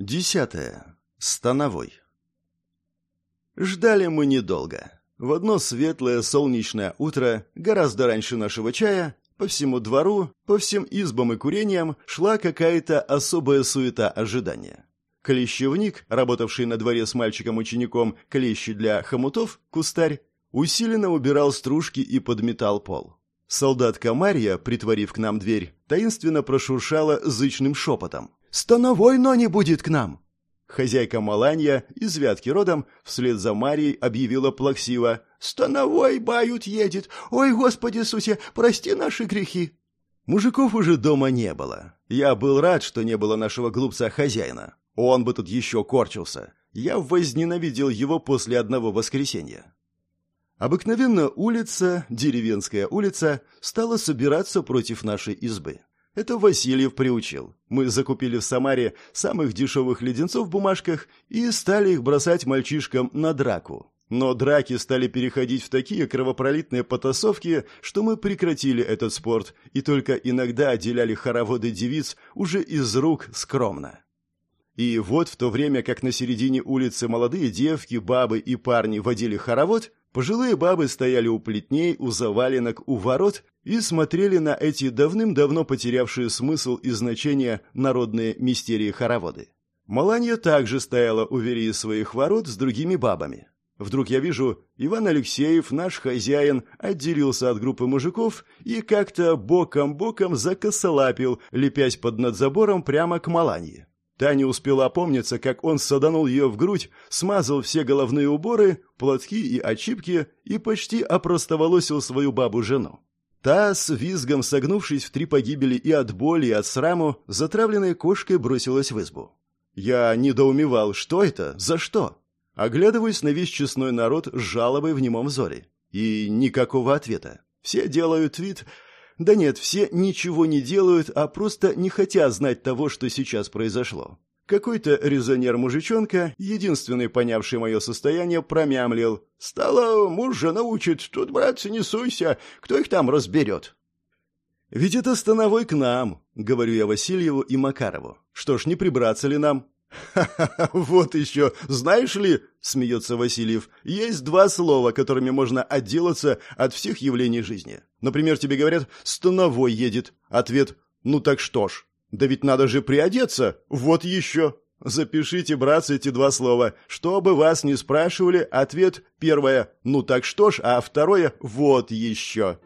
Десятое. Становой. Ждали мы недолго. В одно светлое солнечное утро, гораздо раньше нашего чая, по всему двору, по всем избам и курениям шла какая-то особая суета ожидания. Клещевник, работавший на дворе с мальчиком-учеником клещи для хомутов, кустарь, усиленно убирал стружки и подметал пол. Солдатка Марья, притворив к нам дверь, таинственно прошуршала зычным шепотом. «Становой, но не будет к нам!» Хозяйка Маланья, из Вятки родом, вслед за Марией объявила плаксиво. «Становой, бают, едет! Ой, Господи Иисусе, прости наши грехи!» Мужиков уже дома не было. Я был рад, что не было нашего глупца-хозяина. Он бы тут еще корчился. Я возненавидел его после одного воскресенья. Обыкновенно улица, деревенская улица, стала собираться против нашей избы. Это Васильев приучил. Мы закупили в Самаре самых дешевых леденцов в бумажках и стали их бросать мальчишкам на драку. Но драки стали переходить в такие кровопролитные потасовки, что мы прекратили этот спорт и только иногда отделяли хороводы девиц уже из рук скромно. И вот в то время, как на середине улицы молодые девки, бабы и парни водили хоровод, Пожилые бабы стояли у плетней, у заваленок, у ворот и смотрели на эти давным-давно потерявшие смысл и значение народные мистерии-хороводы. Маланья также стояла у верии своих ворот с другими бабами. Вдруг я вижу, Иван Алексеев, наш хозяин, отделился от группы мужиков и как-то боком-боком закосолапил, лепясь под надзабором прямо к Маланье. Та не успела опомниться, как он саданул ее в грудь, смазал все головные уборы, платки и очипки и почти опростоволосил свою бабу-жену. Та, с визгом согнувшись в три погибели и от боли, и от сраму, затравленной кошкой бросилась в избу. Я недоумевал, что это, за что? Оглядываюсь на весь честной народ с жалобой в немом взоре. И никакого ответа. Все делают вид, да нет, все ничего не делают, а просто не хотят знать того, что сейчас произошло. Какой-то резонер-мужичонка, единственный понявший мое состояние, промямлил. «Стало, муж же научит, тут, братцы, не суйся, кто их там разберет?» «Ведь это становой к нам», — говорю я Васильеву и Макарову. «Что ж, не прибраться ли нам?» «Ха-ха-ха, вот еще, знаешь ли, — смеется Васильев, — есть два слова, которыми можно отделаться от всех явлений жизни. Например, тебе говорят «становой едет». Ответ «ну так что ж». Да ведь надо же приодеться, вот еще. Запишите, братцы, эти два слова. Что бы вас ни спрашивали, ответ первое «ну так что ж», а второе «вот еще».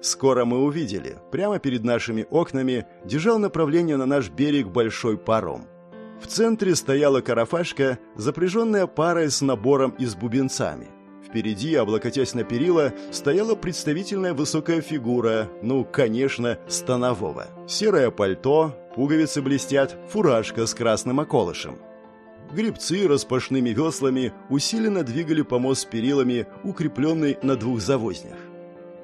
Скоро мы увидели. Прямо перед нашими окнами держал направление на наш берег большой паром. В центре стояла карафашка, запряженная парой с набором и с бубенцами. Впереди, облокотясь на перила, стояла представительная высокая фигура, ну, конечно, станового. Серое пальто, пуговицы блестят, фуражка с красным околышем. Грибцы распашными веслами усиленно двигали помост с перилами, укрепленный на двух завознях.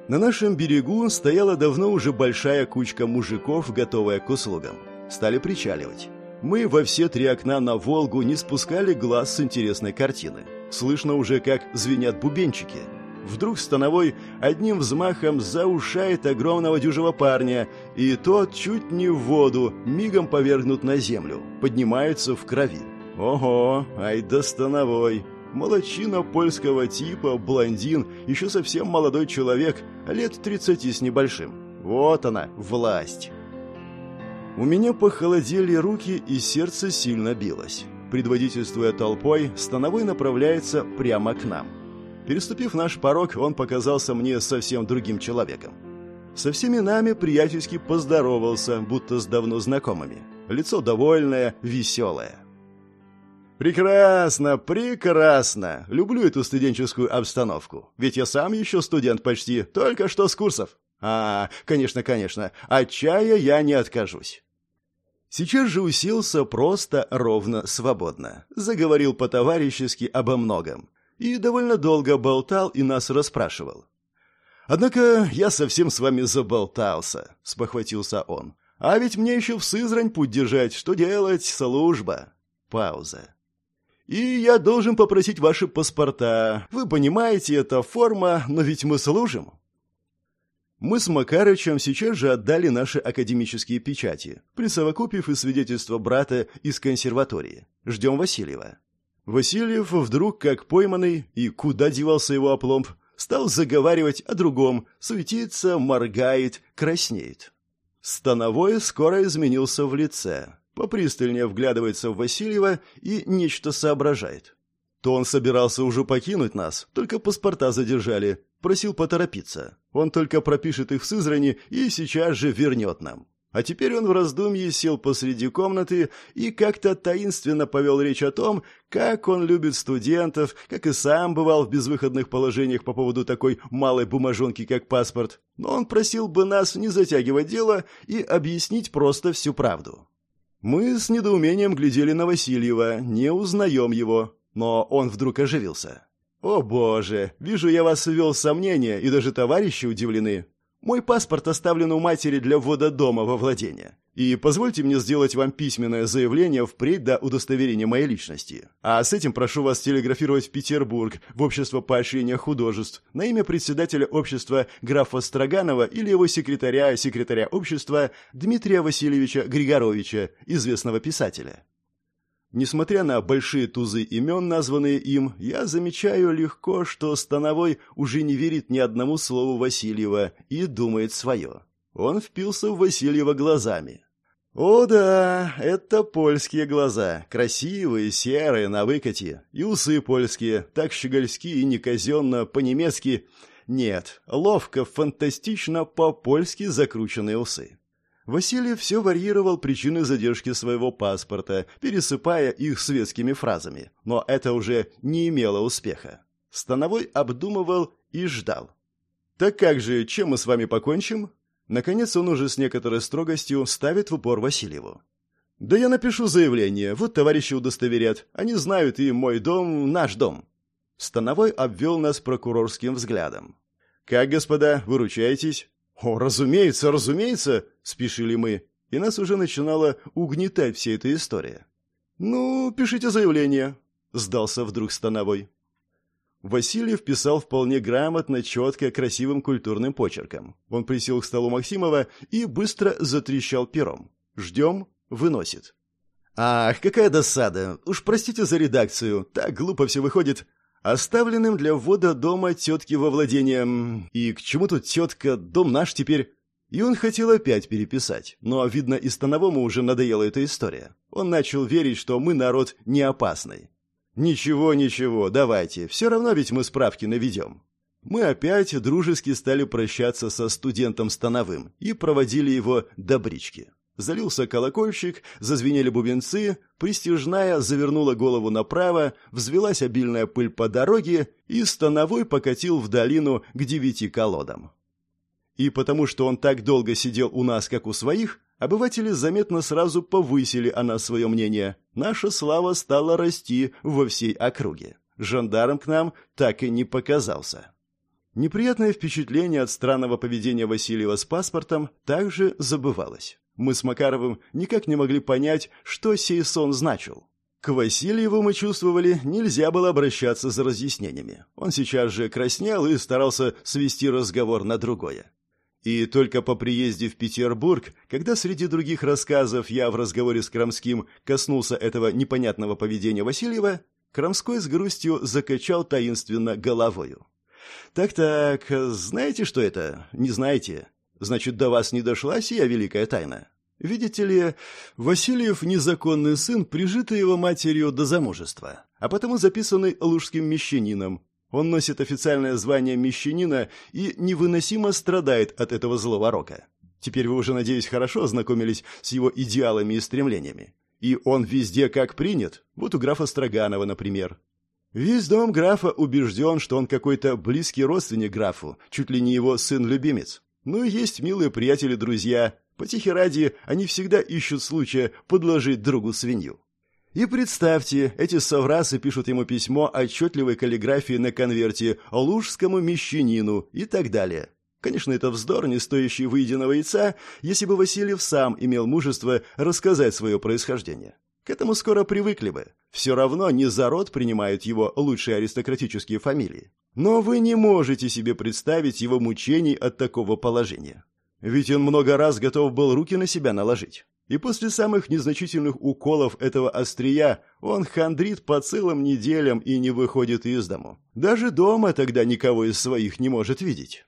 На нашем берегу стояла давно уже большая кучка мужиков, готовая к услугам. Стали причаливать. Мы во все три окна на Волгу не спускали глаз с интересной картины. Слышно уже, как звенят бубенчики. Вдруг становой одним взмахом заушает огромного дюжего парня, и тот чуть не в воду, мигом повергнут на землю, поднимается в крови. Ого, ай да становой! Молодчина польского типа, блондин, еще совсем молодой человек, лет тридцати с небольшим. Вот она, власть. У меня похолодели руки, и сердце сильно билось. Предводительствуя толпой, Становой направляется прямо к нам. Переступив наш порог, он показался мне совсем другим человеком. Со всеми нами приятельски поздоровался, будто с давно знакомыми. Лицо довольное, веселое. «Прекрасно, прекрасно! Люблю эту студенческую обстановку. Ведь я сам еще студент почти, только что с курсов. А, конечно, конечно, от чая я не откажусь. Сейчас же уселся просто, ровно, свободно. Заговорил по-товарищески обо многом. И довольно долго болтал и нас расспрашивал. «Однако я совсем с вами заболтался», — спохватился он. «А ведь мне еще в Сызрань путь держать. Что делать? Служба». Пауза. «И я должен попросить ваши паспорта. Вы понимаете, это форма, но ведь мы служим». Мы с Макарычем сейчас же отдали наши академические печати, присовокупив и свидетельство брата из консерватории. Ждем Васильева. Васильев вдруг, как пойманный, и куда девался его опломб, стал заговаривать о другом, суетится, моргает, краснеет. Становой скоро изменился в лице, попристальнее вглядывается в Васильева и нечто соображает. То он собирался уже покинуть нас, только паспорта задержали, просил поторопиться. Он только пропишет их в Сызрани и сейчас же вернет нам. А теперь он в раздумье сел посреди комнаты и как-то таинственно повел речь о том, как он любит студентов, как и сам бывал в безвыходных положениях по поводу такой малой бумажонки, как паспорт. Но он просил бы нас не затягивать дело и объяснить просто всю правду. Мы с недоумением глядели на Васильева, не узнаем его, но он вдруг оживился. «О боже, вижу, я вас ввел в сомнение, и даже товарищи удивлены. Мой паспорт оставлен у матери для ввода дома во владение. И позвольте мне сделать вам письменное заявление впредь до удостоверения моей личности. А с этим прошу вас телеграфировать в Петербург, в Общество поощрения художеств, на имя председателя общества графа Строганова или его секретаря, секретаря общества Дмитрия Васильевича Григоровича, известного писателя. Несмотря на большие тузы имен, названные им, я замечаю легко, что Становой уже не верит ни одному слову Васильева и думает свое. Он впился в Васильева глазами. О да, это польские глаза, красивые, серые, на выкате, и усы польские, так щегольски и неказенно, по-немецки. Нет, ловко, фантастично по-польски закрученные усы. Василий все варьировал причины задержки своего паспорта, пересыпая их светскими фразами, но это уже не имело успеха. Становой обдумывал и ждал. «Так как же, чем мы с вами покончим?» Наконец он уже с некоторой строгостью ставит в упор Васильеву. «Да я напишу заявление, вот товарищи удостоверят. Они знают и мой дом, наш дом». Становой обвел нас прокурорским взглядом. «Как, господа, выручаетесь?» «О, разумеется, разумеется!» — спешили мы, и нас уже начинала угнетать вся эта история. «Ну, пишите заявление», — сдался вдруг Становой. Васильев писал вполне грамотно, четко, красивым культурным почерком. Он присел к столу Максимова и быстро затрещал пером. «Ждем», выносит. «Ах, какая досада! Уж простите за редакцию, так глупо все выходит оставленным для ввода дома тетки во владение. И к чему тут тетка, дом наш теперь? И он хотел опять переписать, но, видно, и Становому уже надоела эта история. Он начал верить, что мы народ не опасный. «Ничего, ничего, давайте, все равно ведь мы справки наведем». Мы опять дружески стали прощаться со студентом Становым и проводили его до брички. Залился колокольчик, зазвенели бубенцы, пристижная завернула голову направо, взвелась обильная пыль по дороге, и становой покатил в долину к девяти колодам. И потому что он так долго сидел у нас, как у своих, обыватели заметно сразу повысили о нас свое мнение. Наша слава стала расти во всей округе. Жандарм к нам так и не показался. Неприятное впечатление от странного поведения Васильева с паспортом также забывалось. Мы с Макаровым никак не могли понять, что сей сон значил. К Васильеву мы чувствовали, нельзя было обращаться за разъяснениями. Он сейчас же краснел и старался свести разговор на другое. И только по приезде в Петербург, когда среди других рассказов я в разговоре с Крамским коснулся этого непонятного поведения Васильева, Крамской с грустью закачал таинственно головою. «Так-так, знаете, что это? Не знаете? Значит, до вас не дошла сия великая тайна? Видите ли, Васильев незаконный сын, прижитый его матерью до замужества, а потому записанный лужским мещанином. Он носит официальное звание мещанина и невыносимо страдает от этого злого рока. Теперь вы уже, надеюсь, хорошо ознакомились с его идеалами и стремлениями. И он везде как принят, вот у графа Строганова, например. Весь дом графа убежден, что он какой-то близкий родственник графу, чуть ли не его сын-любимец. Ну и есть милые приятели-друзья. Потихи ради, они всегда ищут случая подложить другу свинью. И представьте, эти соврасы пишут ему письмо отчетливой каллиграфии на конверте лужскому мещанину и так далее. Конечно, это вздор, не стоящий выеденного яйца, если бы Васильев сам имел мужество рассказать свое происхождение. К этому скоро привыкли бы. Все равно не за род принимают его лучшие аристократические фамилии. Но вы не можете себе представить его мучений от такого положения. Ведь он много раз готов был руки на себя наложить. И после самых незначительных уколов этого острия он хандрит по целым неделям и не выходит из дому. Даже дома тогда никого из своих не может видеть.